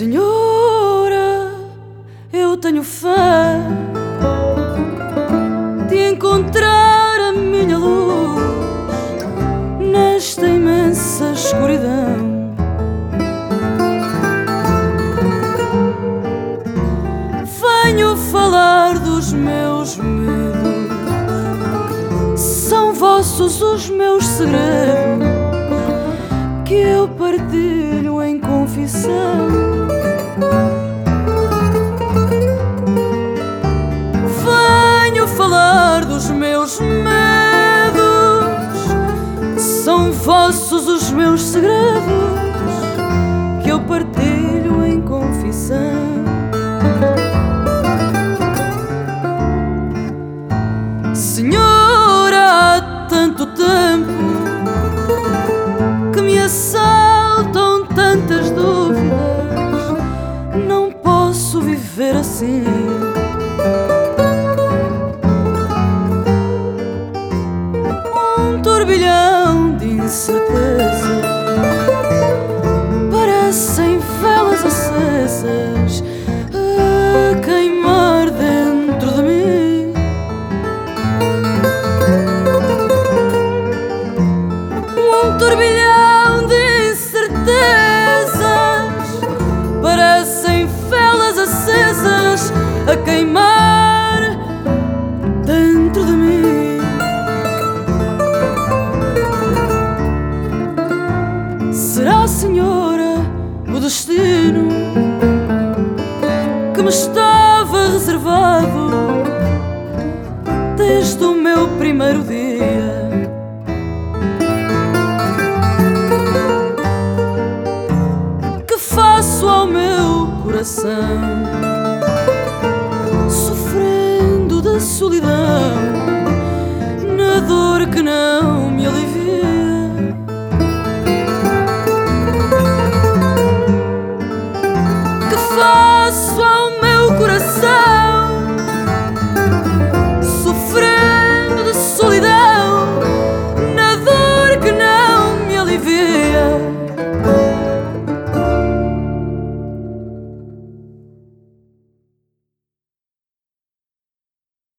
Senhora, eu tenho fé de encontrar a minha luz nesta imensa escuridão. Venho falar dos meus medos, são vossos os meus segredos vossos os meus segredos que eu partilho a queimar dentro de mim. Um turbilhão de incertezas parecem velas acesas a queimar dentro de mim. Será, Senhora, o destino me estava reservado desde o meu primeiro dia. Que faço ao meu coração sofrendo da solidão, na dor que não me alivia.